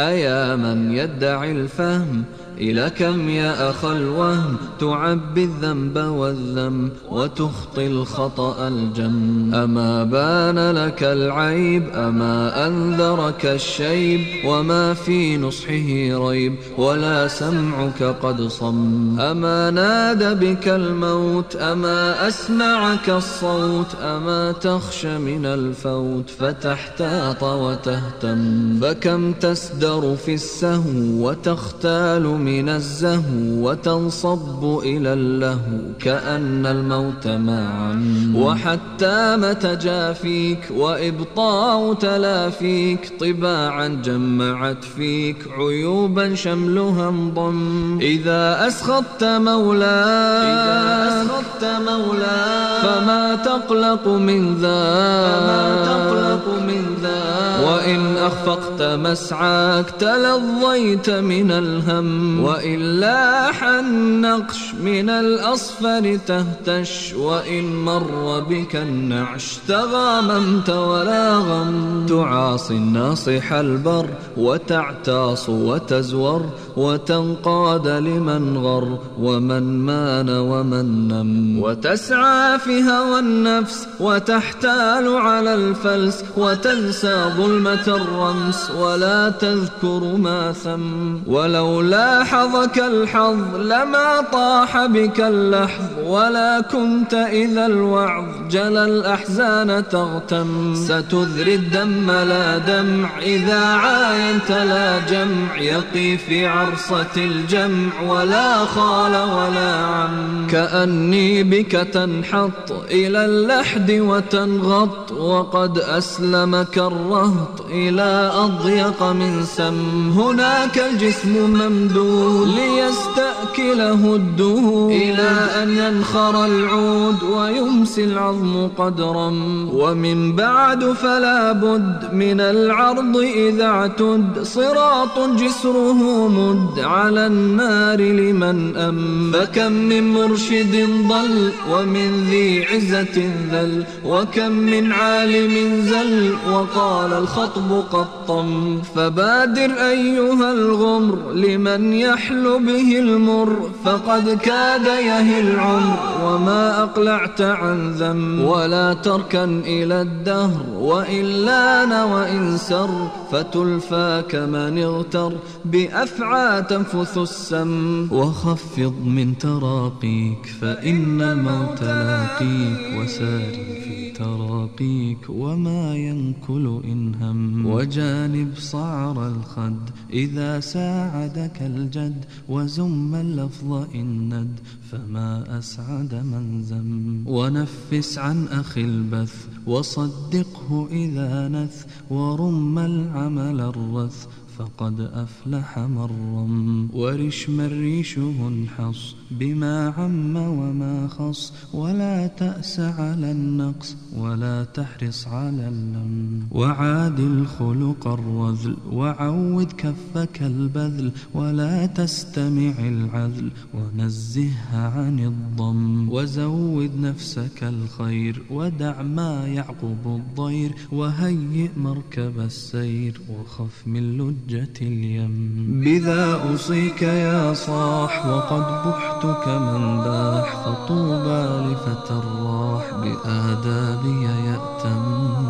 أيا من يدعي الفهم؟ إلى كم يا أخا الوهم؟ تعبي الذنب والذم وتخطي الخطأ الجم. أما بان لك العيب أما أنذرك الشيب وما في نصحه ريب ولا سمعك قد صم. أما نادى بك الموت أما أسمعك الصوت أما تخشى من الفوت فتحتاط وتهتم. فكم تسدر في السهو وتختال من الزهو وتنصب إلى اللهو كأن الموت معا. وحتى متى جافيك تلافيك طباعا جمعت فيك عيوبا شملها انضم. إذا أسخطت مولاك إذا أسخطت مولاك فما تقلق من ذا. فما تقلق من ذا وإن أخفقت مسعاك تلظيت من الهم وإلا النقش من الأصفر تهتش وإن مر بك النعش تغاممت ولا غم تعاصي الناصح البر وتعتاص وتزور وتنقاد لمن غر ومن مان ومن نم وتسعى في هوى النفس وتحتال على الفلس وتنسى ظلمة الرمس ولا تذكر ما ثم ولولا حظك الحظ لما طاح بك اللحظ ولا كنت إذا الوعظ جلى الأحزان تغتم. ستذري الدم لا دمع إذا عاينت لا جمع. يقي في عرصة الجمع ولا خال ولا عم. كأني بك تنحط إلى اللحد وتنغط. وقد أسلمك الرهط إلى أضيق من سم. هناك الجسم ممدود ليستأكله الدهور إلى أن ينخر العود ويمسي العظم قدرا. ومن بعد فلا بد من العرض إذا اعتد. صراط جسره مد على النار لمن أم. فكم من مرشد ضل ومن ذي عزة ذل. وكم من عالم زل. وقال الخطب قطم. فبادر أيها الغمر لمن يحل به المر. فقد كاد يهي العمر وما أقلعت عن ذم. ولا تركن إلى الدهر وإن لأن وإن سر. فتلفى كمن اغتر بأفعى تنفث السم. وخفض من تراقيك فإن الموت لاقيك. وساري في تراقيك وما ينكل إن هم وجانب صعر الخد إذا ساعدك الجد وزم اللفظ إن ند فما أسعد من زم. ونفس عن أخي البث وصدقه إذا نث ورم العمل الرث. فقد أفلح مرم ورش مريشه انحص بما عم وما خص. ولا تأس على النقص ولا تحرص على اللم. وعاد الخلق الرذل وعود كفك البذل. ولا تستمع العذل ونزهها عن الضم. وزود نفسك الخير ودع ما يعقب الضير. وهيئ مركب السير وخف من لجة اليم. بذا أوصيك يا صاح وقد بحت كمن باح فطوبى لفتى الراح بآدابي يأتم.